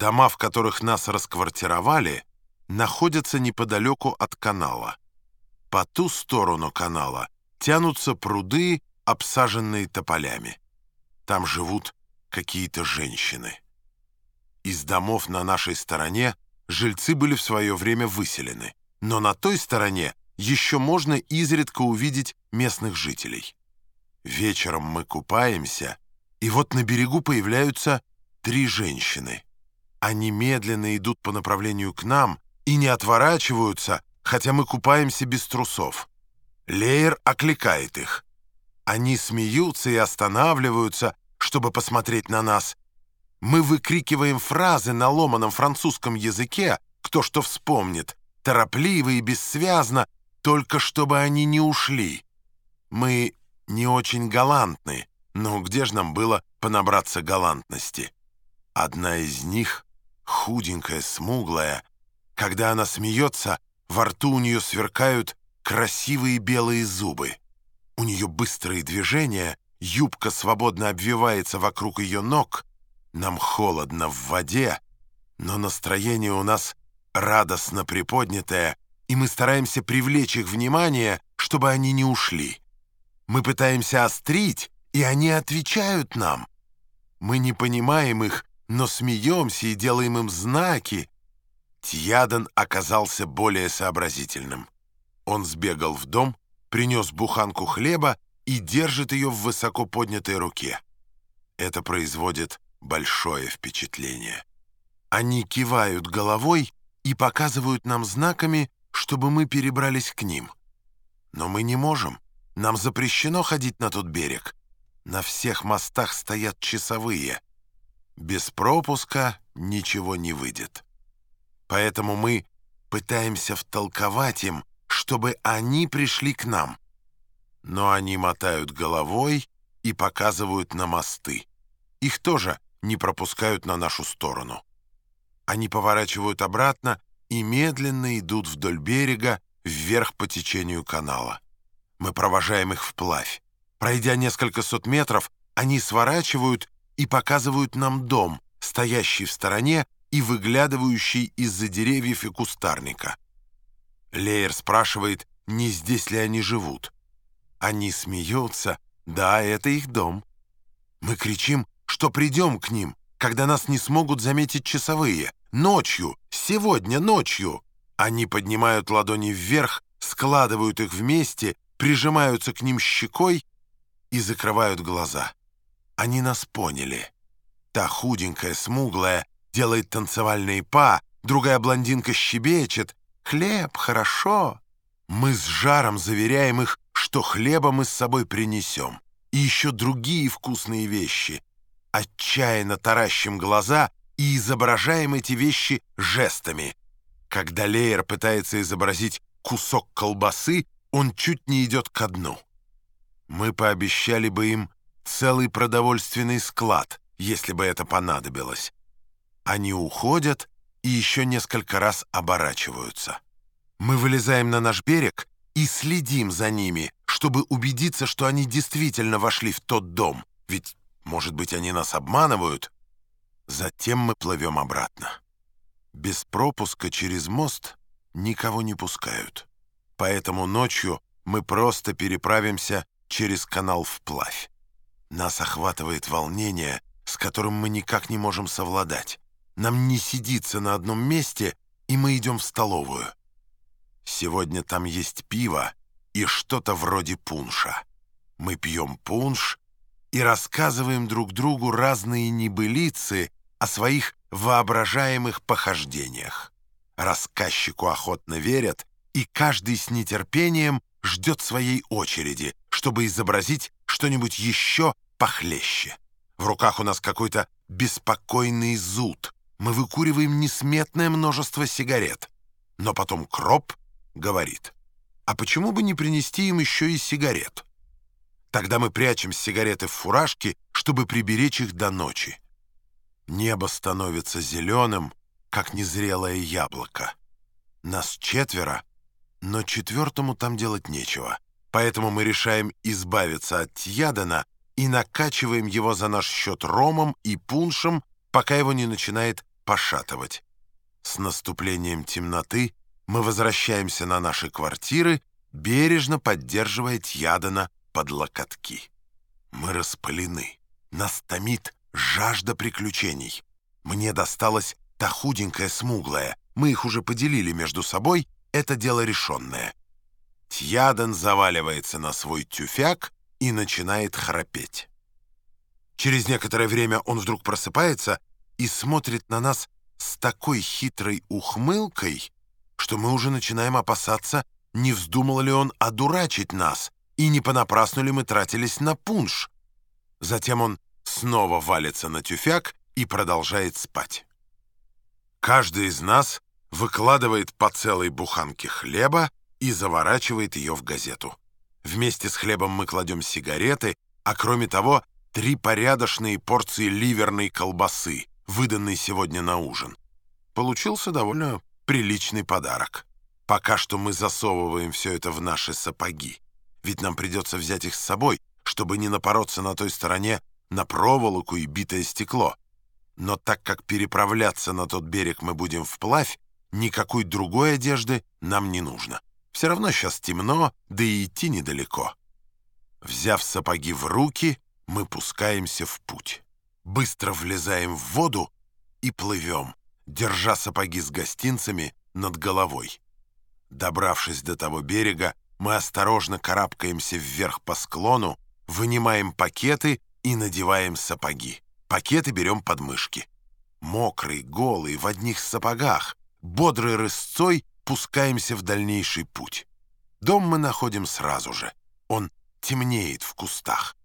Дома, в которых нас расквартировали, находятся неподалеку от канала. По ту сторону канала тянутся пруды, обсаженные тополями. Там живут какие-то женщины. Из домов на нашей стороне жильцы были в свое время выселены, но на той стороне еще можно изредка увидеть местных жителей. Вечером мы купаемся, и вот на берегу появляются три женщины. Они медленно идут по направлению к нам и не отворачиваются, хотя мы купаемся без трусов. Леер окликает их. Они смеются и останавливаются, чтобы посмотреть на нас. Мы выкрикиваем фразы на ломаном французском языке, кто что вспомнит, торопливо и бессвязно, только чтобы они не ушли. Мы не очень галантны, но где же нам было понабраться галантности? Одна из них, худенькая, смуглая, когда она смеется, во рту у нее сверкают красивые белые зубы. У нее быстрые движения, юбка свободно обвивается вокруг ее ног. Нам холодно в воде, но настроение у нас радостно приподнятое, и мы стараемся привлечь их внимание, чтобы они не ушли. Мы пытаемся острить, и они отвечают нам. Мы не понимаем их, но смеемся и делаем им знаки, Тьядан оказался более сообразительным. Он сбегал в дом, принес буханку хлеба и держит ее в высоко поднятой руке. Это производит большое впечатление. Они кивают головой и показывают нам знаками, чтобы мы перебрались к ним. Но мы не можем. Нам запрещено ходить на тот берег. На всех мостах стоят часовые. Без пропуска ничего не выйдет. Поэтому мы пытаемся втолковать им, чтобы они пришли к нам. Но они мотают головой и показывают на мосты. Их тоже не пропускают на нашу сторону. Они поворачивают обратно и медленно идут вдоль берега вверх по течению канала. Мы провожаем их вплавь. Пройдя несколько сот метров, они сворачивают и показывают нам дом, стоящий в стороне и выглядывающий из-за деревьев и кустарника. Леер спрашивает, не здесь ли они живут. Они смеются, да, это их дом. Мы кричим, что придем к ним, когда нас не смогут заметить часовые. Ночью, сегодня ночью. Они поднимают ладони вверх, складывают их вместе, прижимаются к ним щекой и закрывают глаза. Они нас поняли. Та худенькая, смуглая, делает танцевальные па, другая блондинка щебечет. «Хлеб, хорошо!» Мы с жаром заверяем их, что хлеба мы с собой принесем. И еще другие вкусные вещи. Отчаянно таращим глаза и изображаем эти вещи жестами. Когда Леер пытается изобразить кусок колбасы, он чуть не идет ко дну. Мы пообещали бы им целый продовольственный склад, если бы это понадобилось. Они уходят и еще несколько раз оборачиваются. Мы вылезаем на наш берег и следим за ними, чтобы убедиться, что они действительно вошли в тот дом, ведь, может быть, они нас обманывают. Затем мы плывем обратно. Без пропуска через мост никого не пускают. Поэтому ночью мы просто переправимся через канал вплавь. Нас охватывает волнение, с которым мы никак не можем совладать. Нам не сидится на одном месте, и мы идем в столовую. Сегодня там есть пиво и что-то вроде пунша. Мы пьем пунш и рассказываем друг другу разные небылицы о своих воображаемых похождениях. Рассказчику охотно верят, и каждый с нетерпением ждет своей очереди, чтобы изобразить что-нибудь еще похлеще. В руках у нас какой-то беспокойный зуд — мы выкуриваем несметное множество сигарет. Но потом Кроп говорит, а почему бы не принести им еще и сигарет? Тогда мы прячем сигареты в фуражки, чтобы приберечь их до ночи. Небо становится зеленым, как незрелое яблоко. Нас четверо, но четвертому там делать нечего. Поэтому мы решаем избавиться от Тьядена и накачиваем его за наш счет ромом и пуншем, пока его не начинает пошатывать. С наступлением темноты мы возвращаемся на наши квартиры, бережно поддерживая Тьядана под локотки. Мы распалены. Нас томит жажда приключений. Мне досталась та худенькая смуглая. Мы их уже поделили между собой. Это дело решенное. Тьядан заваливается на свой тюфяк и начинает храпеть. Через некоторое время он вдруг просыпается и смотрит на нас с такой хитрой ухмылкой, что мы уже начинаем опасаться, не вздумал ли он одурачить нас, и не понапрасну ли мы тратились на пунш. Затем он снова валится на тюфяк и продолжает спать. Каждый из нас выкладывает по целой буханке хлеба и заворачивает ее в газету. Вместе с хлебом мы кладем сигареты, а кроме того, три порядочные порции ливерной колбасы, выданной сегодня на ужин. Получился довольно приличный подарок. Пока что мы засовываем все это в наши сапоги, ведь нам придется взять их с собой, чтобы не напороться на той стороне на проволоку и битое стекло. Но так как переправляться на тот берег мы будем вплавь, никакой другой одежды нам не нужно. Все равно сейчас темно, да и идти недалеко. Взяв сапоги в руки, мы пускаемся в путь. Быстро влезаем в воду и плывем, держа сапоги с гостинцами над головой. Добравшись до того берега, мы осторожно карабкаемся вверх по склону, вынимаем пакеты и надеваем сапоги. Пакеты берем под мышки. Мокрый, голый, в одних сапогах, бодрой рысцой пускаемся в дальнейший путь. Дом мы находим сразу же. Он темнеет в кустах.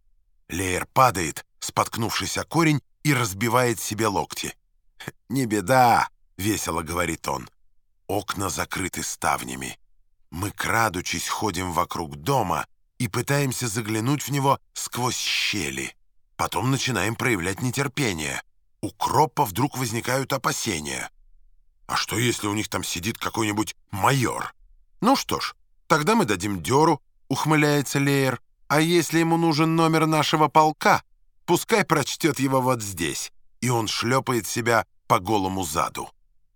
Леер падает, споткнувшись о корень, и разбивает себе локти. «Не беда», — весело говорит он. Окна закрыты ставнями. Мы, крадучись, ходим вокруг дома и пытаемся заглянуть в него сквозь щели. Потом начинаем проявлять нетерпение. У Кроппа вдруг возникают опасения. А что, если у них там сидит какой-нибудь майор? Ну что ж, тогда мы дадим дёру, ухмыляется Леер. А если ему нужен номер нашего полка, пускай прочтет его вот здесь. И он шлепает себя по голому заду.